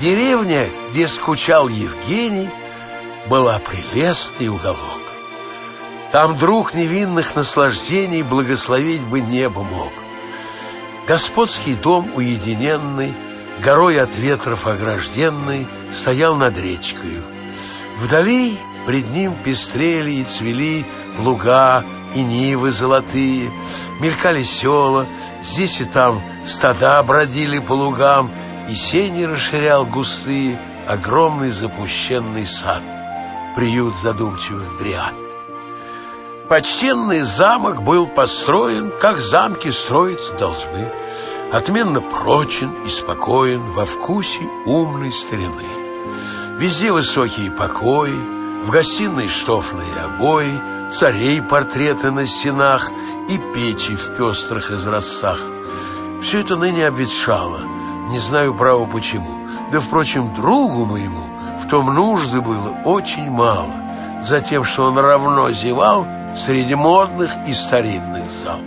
Деревня, где скучал Евгений, была прелестный уголок. Там друг невинных наслаждений благословить бы небо мог. Господский дом уединенный, горой от ветров огражденный, стоял над речкою. Вдали пред ним пестрели и цвели луга и нивы золотые, мелькали села, здесь и там стада бродили по лугам, и сени расширял густые огромный запущенный сад, приют задумчивых дриад. Почтенный замок был построен, как замки строиться должны, отменно прочен и спокоен во вкусе умной старины. Везде высокие покои, в гостиной штофные обои, царей портреты на стенах и печи в пестрых изразцах. Все это ныне обветшало, не знаю, право, почему. Да, впрочем, другу моему в том нужды было очень мало, за тем, что он равно зевал среди модных и старинных зал.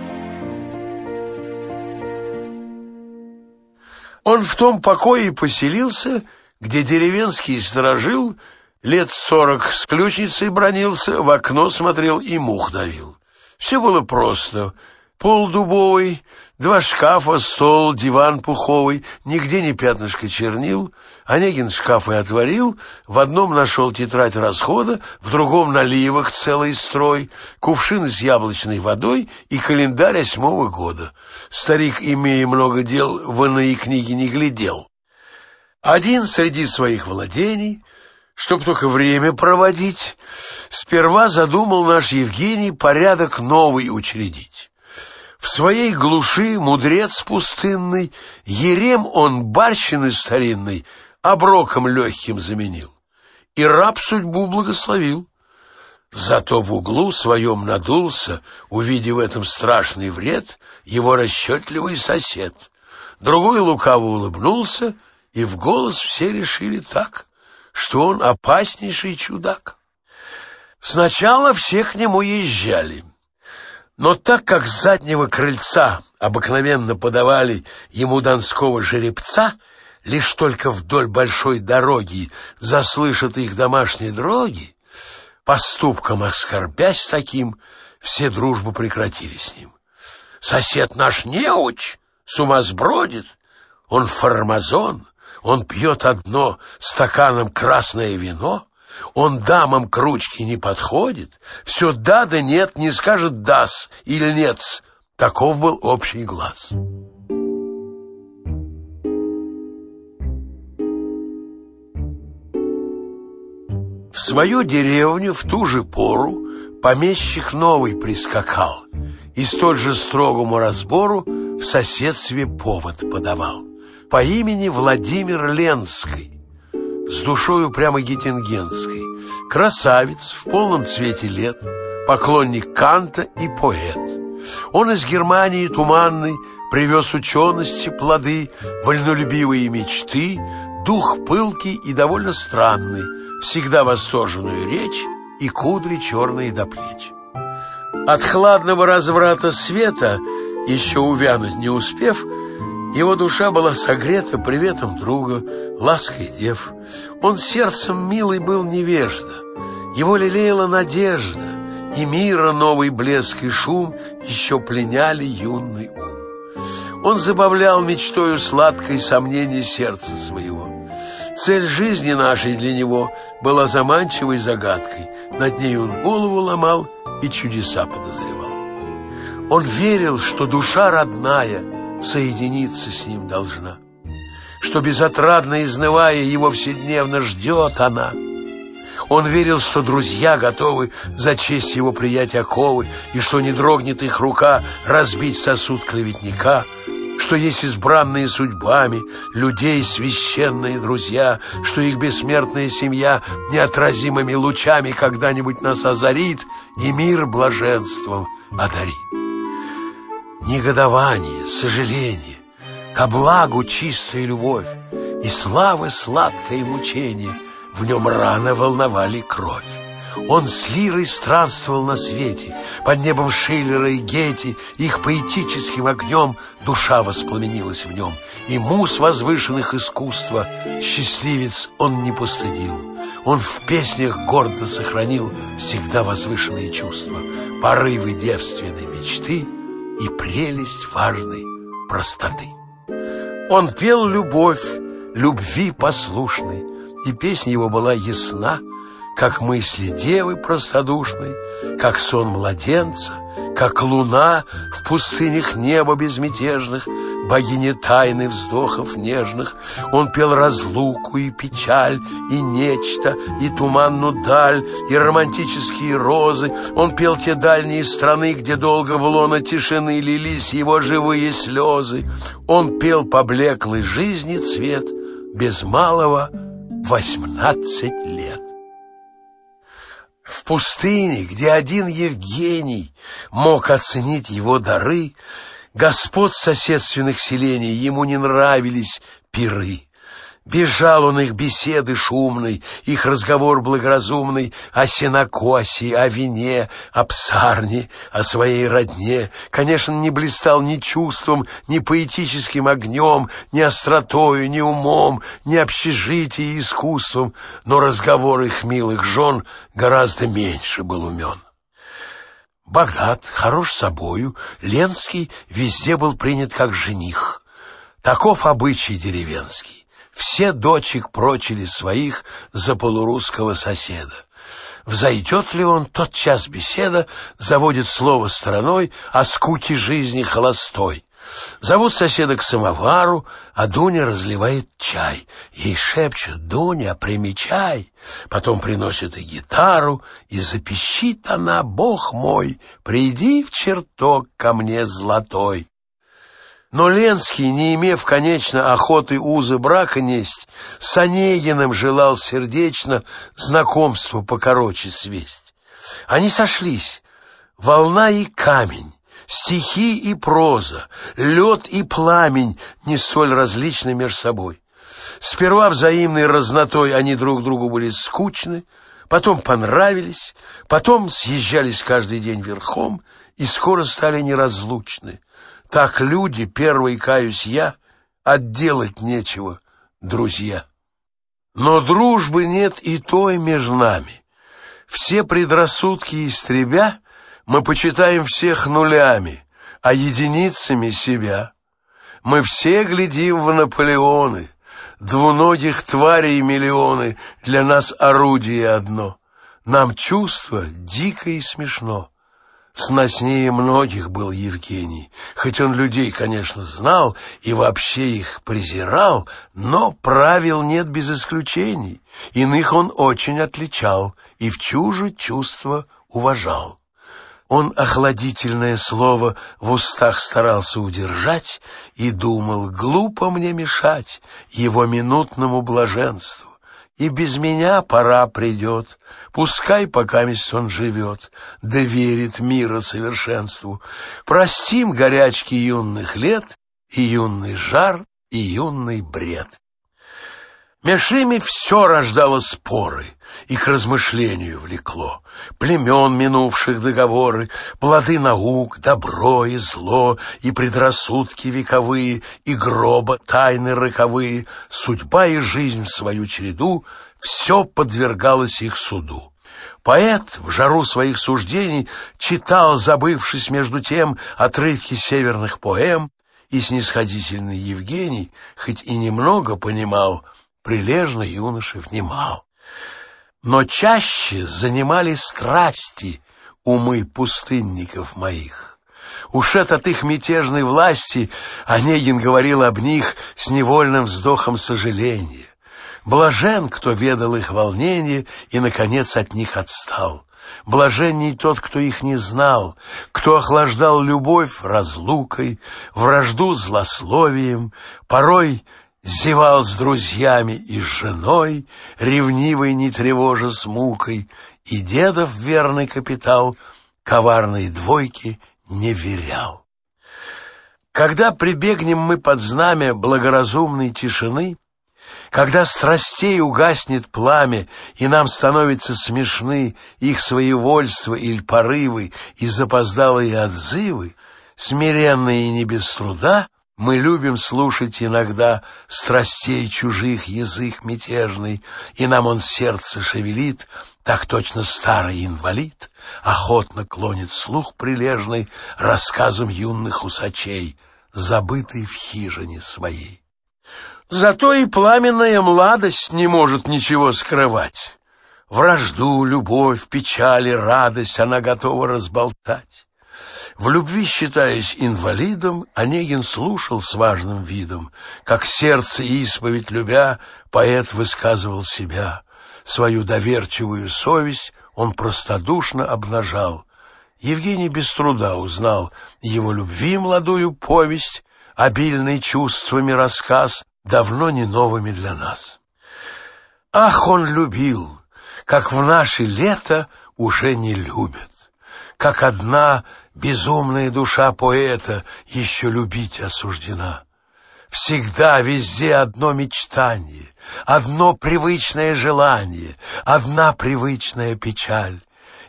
Он в том покое поселился, где деревенский сторожил лет сорок с ключницей бронился, в окно смотрел и мух давил. Все было просто — Пол дубовый, два шкафа, стол, диван пуховый, нигде не пятнышко чернил. Онегин шкафы отворил, в одном нашел тетрадь расхода, в другом наливок целый строй, кувшины с яблочной водой и календарь восьмого года. Старик, имея много дел, в иные книги не глядел. Один среди своих владений, чтоб только время проводить, сперва задумал наш Евгений порядок новый учредить. В своей глуши мудрец пустынный, Ерем он барщины старинный Оброком легким заменил, И раб судьбу благословил. Зато в углу своем надулся, Увидев этом страшный вред, Его расчетливый сосед. Другой лукаво улыбнулся, И в голос все решили так, Что он опаснейший чудак. Сначала все к нему езжали — но так как с заднего крыльца обыкновенно подавали ему донского жеребца, лишь только вдоль большой дороги заслышат их домашние дроги, поступком оскорбясь таким, все дружбу прекратили с ним. Сосед наш неуч, с ума сбродит, он фармазон, он пьет одно стаканом красное вино, он дамам к ручке не подходит, все да да нет, не скажет дас или нет. Таков был общий глаз. В свою деревню в ту же пору помещик новый прискакал и столь же строгому разбору в соседстве повод подавал по имени Владимир Ленский, с душою прямо геттингенской, красавец в полном цвете лет, поклонник Канта и поэт. Он из Германии туманный привез учености плоды, вольнолюбивые мечты, дух пылкий и довольно странный, всегда восторженную речь и кудри черные до плеч. От хладного разврата света, еще увянуть не успев, его душа была согрета приветом друга, лаской дев. Он сердцем милый был невежда, его лелеяла надежда, и мира новый блеск и шум еще пленяли юный ум. Он забавлял мечтою сладкой сомнений сердца своего. Цель жизни нашей для него была заманчивой загадкой. Над ней он голову ломал и чудеса подозревал. Он верил, что душа родная — соединиться с ним должна, что безотрадно изнывая его вседневно ждет она. Он верил, что друзья готовы за честь его приять оковы, и что не дрогнет их рука разбить сосуд клеветника, что есть избранные судьбами, людей священные друзья, что их бессмертная семья неотразимыми лучами когда-нибудь нас озарит и мир блаженством одарит негодование, сожаление, ко благу чистая любовь и славы сладкое мучение в нем рано волновали кровь. Он с лирой странствовал на свете, под небом Шиллера и Гетти, их поэтическим огнем душа воспламенилась в нем, и мус возвышенных искусства, счастливец он не постыдил. Он в песнях гордо сохранил всегда возвышенные чувства, порывы девственной мечты и прелесть важной простоты. Он пел любовь, любви послушной, и песня его была ясна, как мысли девы простодушной, как сон младенца, как луна в пустынях неба безмятежных, богине тайны вздохов нежных. Он пел разлуку и печаль, и нечто, и туманную даль, и романтические розы. Он пел те дальние страны, где долго в лоно тишины лились его живые слезы. Он пел поблеклый жизни цвет без малого восемнадцать лет. В пустыне, где один Евгений мог оценить его дары, господ соседственных селений ему не нравились пиры. Бежал он их беседы шумной, их разговор благоразумный о сенокосе, о вине, о псарне, о своей родне. Конечно, не блистал ни чувством, ни поэтическим огнем, ни остротою, ни умом, ни общежитием и искусством, но разговор их милых жен гораздо меньше был умен. Богат, хорош собою, Ленский везде был принят как жених. Таков обычай деревенский. Все дочек прочили своих за полурусского соседа. Взойдет ли он, тот час беседа заводит слово стороной о скуке жизни холостой. Зовут соседа к самовару, а Дуня разливает чай. Ей шепчут «Дуня, примечай!» Потом приносит и гитару, и запищит она «Бог мой, приди в чертог ко мне золотой!» Но Ленский, не имев, конечно, охоты узы брака несть, с Онегиным желал сердечно знакомство покороче свесть. Они сошлись, волна и камень, стихи и проза, лед и пламень не столь различны между собой. Сперва взаимной разнотой они друг другу были скучны, потом понравились, потом съезжались каждый день верхом и скоро стали неразлучны. Так люди, первый каюсь я, отделать нечего, друзья. Но дружбы нет и той между нами. Все предрассудки истребя, мы почитаем всех нулями, а единицами себя. Мы все глядим в Наполеоны, двуногих тварей миллионы, для нас орудие одно. Нам чувство дико и смешно. Сноснее многих был Евгений, хоть он людей, конечно, знал и вообще их презирал, но правил нет без исключений, иных он очень отличал и в чуже чувства уважал. Он охладительное слово в устах старался удержать и думал, глупо мне мешать его минутному блаженству и без меня пора придет. Пускай, пока мест он живет, доверит мира совершенству. Простим горячки юных лет и юный жар, и юный бред. Меж ими все рождало споры, и к размышлению влекло. Племен минувших договоры, плоды наук, добро и зло, и предрассудки вековые, и гроба тайны роковые, судьба и жизнь в свою череду, все подвергалось их суду. Поэт в жару своих суждений читал, забывшись между тем, отрывки северных поэм, и снисходительный Евгений, хоть и немного понимал, прилежно юноше внимал. Но чаще занимали страсти умы пустынников моих. Ушед от их мятежной власти, Онегин говорил об них с невольным вздохом сожаления. Блажен, кто ведал их волнение и, наконец, от них отстал. Блаженней тот, кто их не знал, кто охлаждал любовь разлукой, вражду злословием, порой Зевал с друзьями и с женой, Ревнивой не тревожа с мукой, И дедов верный капитал Коварной двойки не верял. Когда прибегнем мы под знамя Благоразумной тишины, Когда страстей угаснет пламя, и нам становятся смешны их своевольство или порывы и запоздалые отзывы, смиренные и не без труда, мы любим слушать иногда страстей чужих язык мятежный, и нам он сердце шевелит, так точно старый инвалид охотно клонит слух прилежный рассказом юных усачей, забытый в хижине своей. Зато и пламенная младость не может ничего скрывать. Вражду, любовь, печали, радость она готова разболтать. В любви, считаясь инвалидом, Онегин слушал с важным видом, как сердце исповедь любя, поэт высказывал себя. Свою доверчивую совесть он простодушно обнажал. Евгений без труда узнал его любви молодую повесть, обильный чувствами рассказ, давно не новыми для нас. Ах, он любил, как в наше лето уже не любят, как одна безумная душа поэта еще любить осуждена. Всегда, везде одно мечтание, одно привычное желание, одна привычная печаль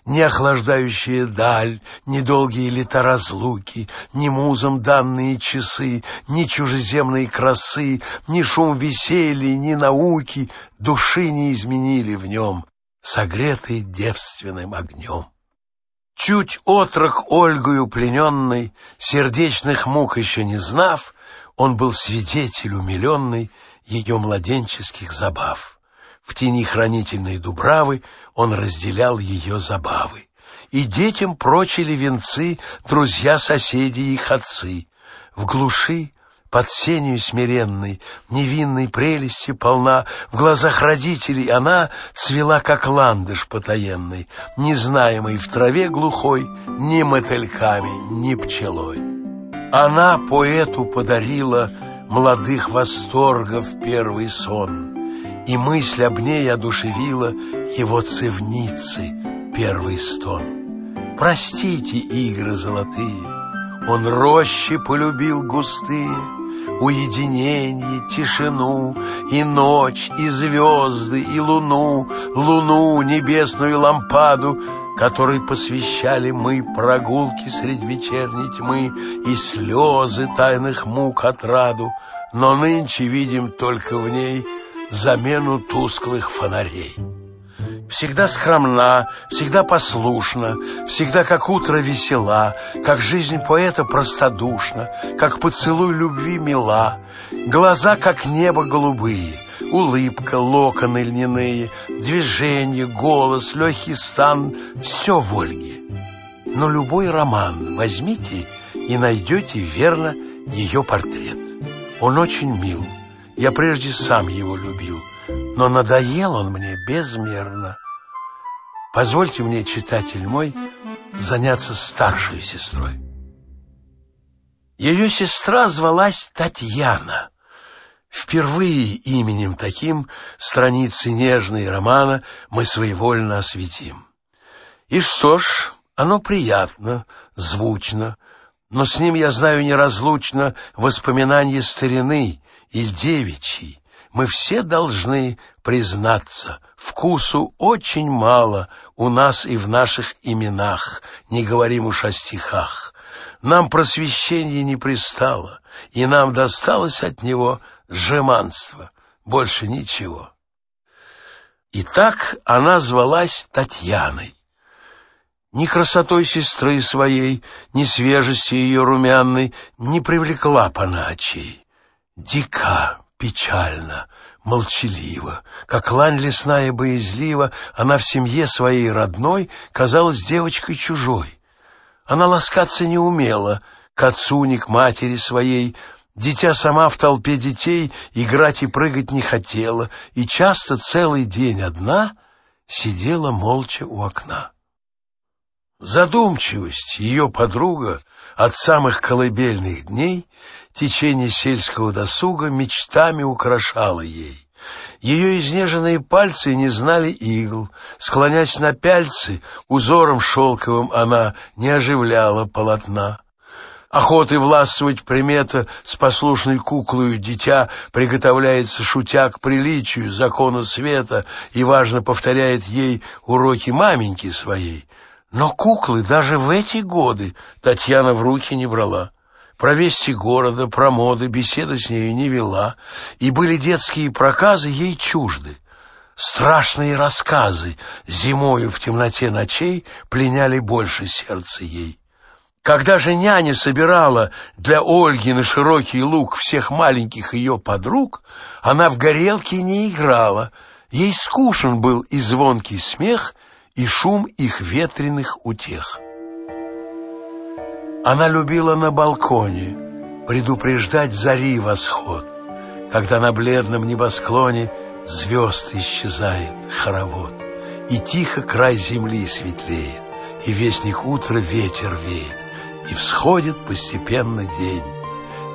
ни охлаждающая даль, ни долгие лета разлуки, ни музом данные часы, ни чужеземные красы, ни шум веселья, ни науки души не изменили в нем, согретый девственным огнем. Чуть отрок Ольгою плененный, сердечных мук еще не знав, он был свидетель умиленный ее младенческих забав. В тени хранительной дубравы он разделял ее забавы. И детям прочили венцы друзья соседи их отцы. В глуши, под сенью смиренной, невинной прелести полна, в глазах родителей она цвела, как ландыш потаенный, незнаемый в траве глухой ни мотыльками, ни пчелой. Она поэту подарила молодых восторгов первый сон — и мысль об ней одушевила его цивницы первый стон. Простите игры золотые, он рощи полюбил густые, уединение, тишину, и ночь, и звезды, и луну, луну, небесную лампаду, которой посвящали мы прогулки средь вечерней тьмы и слезы тайных мук отраду, но нынче видим только в ней замену тусклых фонарей. Всегда скромна, всегда послушна, всегда как утро весела, как жизнь поэта простодушна, как поцелуй любви мила, глаза как небо голубые, улыбка, локоны льняные, движение, голос, легкий стан — все в Ольге. Но любой роман возьмите и найдете верно ее портрет. Он очень мил. Я прежде сам его любил, но надоел он мне безмерно. Позвольте мне, читатель мой, заняться старшей сестрой. Ее сестра звалась Татьяна. Впервые именем таким страницы нежной романа мы своевольно осветим. И что ж, оно приятно, звучно, но с ним я знаю неразлучно воспоминания старины, и девичий, мы все должны признаться, вкусу очень мало у нас и в наших именах, не говорим уж о стихах. Нам просвещение не пристало, и нам досталось от него жеманство, больше ничего. И так она звалась Татьяной. Ни красотой сестры своей, ни свежести ее румяной не привлекла поначей. Дика, печально, молчаливо, как лань лесная боязлива, она в семье своей родной казалась девочкой чужой. Она ласкаться не умела, к отцу ни к матери своей, Дитя сама в толпе детей играть и прыгать не хотела, и часто целый день одна сидела молча у окна. Задумчивость ее подруга от самых колыбельных дней течение сельского досуга мечтами украшало ей. Ее изнеженные пальцы не знали игл, склонясь на пяльцы, узором шелковым она не оживляла полотна. Охоты властвовать примета с послушной куклою дитя приготовляется шутя к приличию закона света и важно повторяет ей уроки маменьки своей. Но куклы даже в эти годы Татьяна в руки не брала. Про вести города, про моды беседы с нею не вела, и были детские проказы ей чужды. Страшные рассказы зимою в темноте ночей пленяли больше сердце ей. Когда же няня собирала для Ольги на широкий луг всех маленьких ее подруг, она в горелке не играла. Ей скучен был и звонкий смех, и шум их ветреных утех. Она любила на балконе предупреждать зари восход, когда на бледном небосклоне звезд исчезает хоровод, и тихо край земли светлеет, и вестник утра ветер веет, и всходит постепенно день.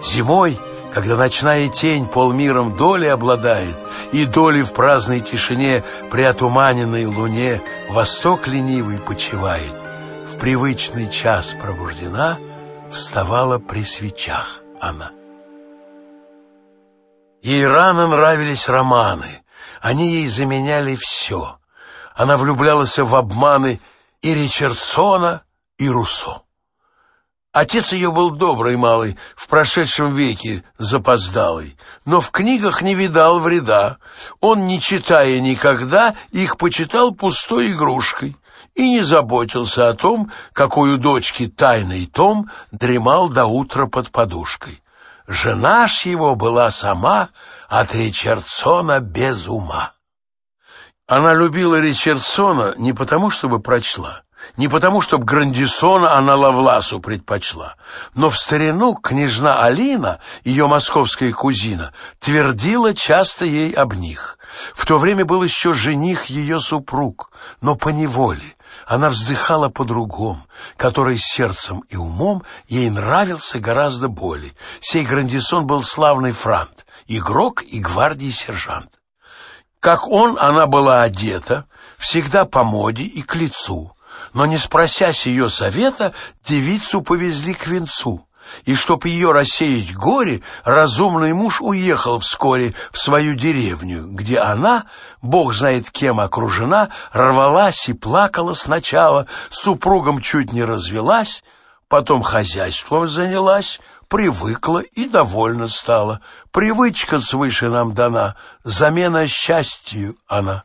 Зимой, когда ночная тень полмиром доли обладает, и доли в праздной тишине при отуманенной луне восток ленивый почивает, привычный час пробуждена, вставала при свечах она. Ей рано нравились романы, они ей заменяли все. Она влюблялась в обманы и Ричардсона, и Руссо. Отец ее был добрый малый, в прошедшем веке запоздалый, но в книгах не видал вреда. Он, не читая никогда, их почитал пустой игрушкой и не заботился о том, какой у дочки тайный том дремал до утра под подушкой. Жена ж его была сама от Ричардсона без ума. Она любила Ричардсона не потому, чтобы прочла, не потому, чтобы Грандисона она Лавласу предпочла, но в старину княжна Алина, ее московская кузина, твердила часто ей об них. В то время был еще жених ее супруг, но по неволе. Она вздыхала по-другому, который сердцем и умом ей нравился гораздо более. Сей Грандисон был славный франт, игрок и гвардии сержант. Как он, она была одета, всегда по моде и к лицу, но, не спросясь ее совета, девицу повезли к венцу и чтоб ее рассеять горе, разумный муж уехал вскоре в свою деревню, где она, бог знает кем окружена, рвалась и плакала сначала, супругом чуть не развелась, потом хозяйством занялась, привыкла и довольна стала. Привычка свыше нам дана, замена счастью она.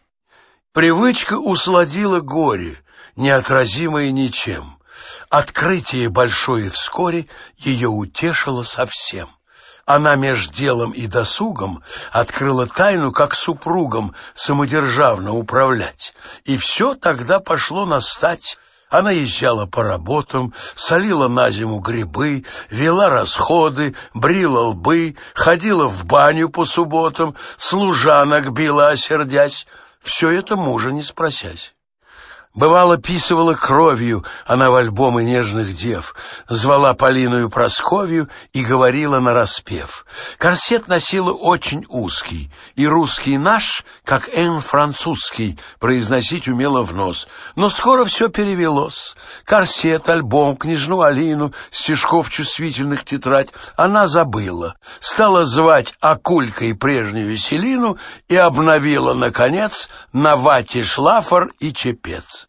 Привычка усладила горе, неотразимое ничем. Открытие большое вскоре ее утешило совсем. Она меж делом и досугом открыла тайну, как супругам самодержавно управлять. И все тогда пошло настать. Она езжала по работам, солила на зиму грибы, вела расходы, брила лбы, ходила в баню по субботам, служанок била, осердясь. Все это мужа не спросясь. Бывало, писывала кровью она в альбомы нежных дев, звала Полиную Просковью и говорила нараспев. Корсет носила очень узкий, и русский наш, как «эн» французский, произносить умела в нос. Но скоро все перевелось. Корсет, альбом, княжну Алину, стишков чувствительных тетрадь она забыла. Стала звать Акулькой прежнюю Селину и обновила, наконец, на вате шлафор и чепец.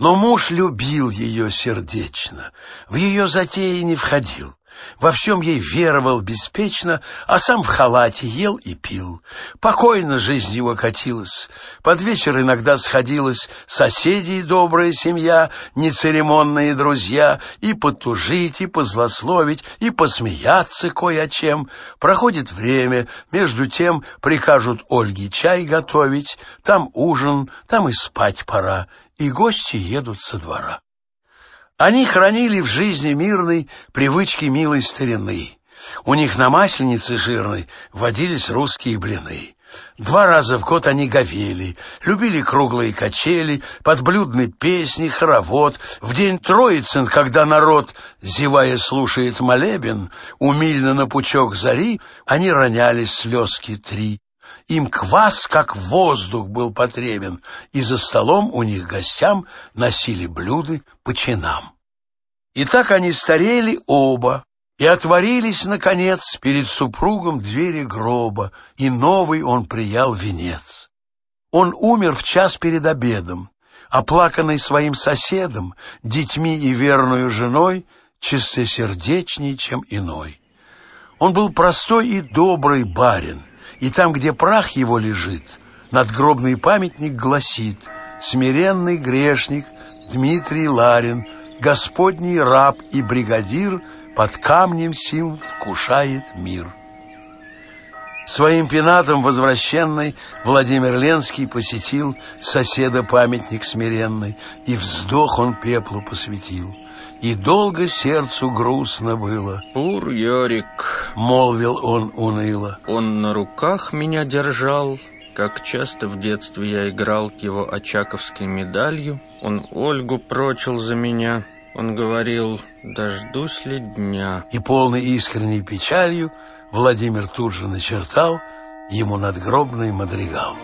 Но муж любил ее сердечно, в ее затеи не входил, во всем ей веровал беспечно, а сам в халате ел и пил. Покойно жизнь его катилась, под вечер иногда сходилась соседей добрая семья, нецеремонные друзья, и потужить, и позлословить, и посмеяться кое о чем. Проходит время, между тем прикажут Ольге чай готовить, там ужин, там и спать пора, и гости едут со двора. Они хранили в жизни мирной привычки милой старины. У них на масленице жирной водились русские блины. Два раза в год они говели, любили круглые качели, подблюдные песни, хоровод. В день Троицын, когда народ, зевая, слушает молебен, умильно на пучок зари, они роняли слезки три. Им квас, как воздух, был потребен, и за столом у них гостям носили блюды по чинам. И так они старели оба, И отворились, наконец, перед супругом двери гроба, и новый он приял венец. Он умер в час перед обедом, оплаканный своим соседом, детьми и верную женой, чистосердечней, чем иной. Он был простой и добрый барин, и там, где прах его лежит, надгробный памятник гласит «Смиренный грешник Дмитрий Ларин, Господний раб и бригадир под камнем сим вкушает мир». Своим пенатом возвращенный Владимир Ленский посетил соседа памятник смиренный, и вздох он пеплу посвятил. И долго сердцу грустно было. «Пур Йорик», — молвил он уныло. «Он на руках меня держал, как часто в детстве я играл его очаковской медалью. Он Ольгу прочил за меня». Он говорил, дождусь ли дня. И полный искренней печалью Владимир тут же начертал ему надгробный мадригал.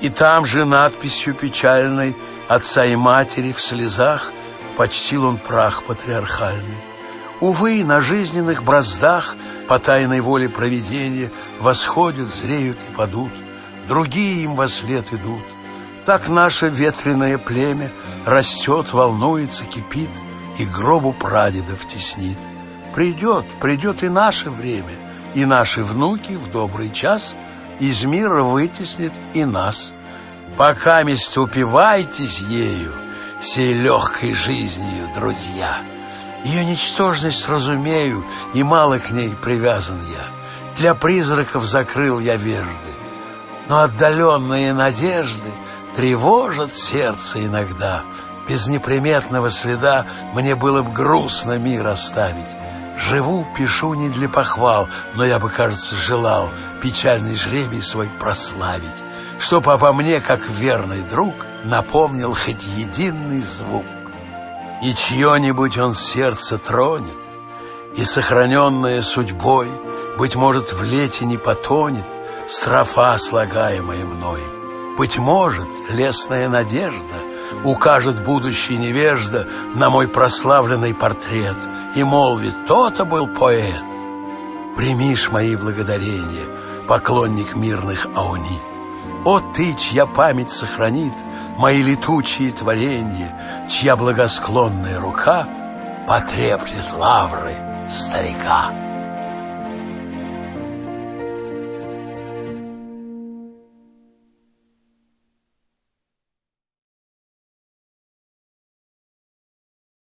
И там же надписью печальной отца и матери в слезах почтил он прах патриархальный. Увы, на жизненных браздах по тайной воле провидения восходят, зреют и падут, другие им во след идут. Так наше ветреное племя растет, волнуется, кипит и гробу прадедов теснит. Придет, придет и наше время, и наши внуки в добрый час из мира вытеснит и нас. Пока мест упивайтесь ею, сей легкой жизнью, друзья. Ее ничтожность разумею, и мало к ней привязан я. Для призраков закрыл я вежды, но отдаленные надежды тревожат сердце иногда. Без неприметного следа мне было бы грустно мир оставить. Живу, пишу не для похвал, но я бы, кажется, желал печальный жребий свой прославить, чтоб обо мне, как верный друг, напомнил хоть единый звук. И чье-нибудь он сердце тронет, и сохраненное судьбой, быть может, в лете не потонет строфа, слагаемая мной. Быть может, лесная надежда укажет будущий невежда на мой прославленный портрет и молвит, то-то был поэт. Примишь мои благодарения, поклонник мирных аонит. О ты, чья память сохранит мои летучие творения, чья благосклонная рука потреплет лавры старика.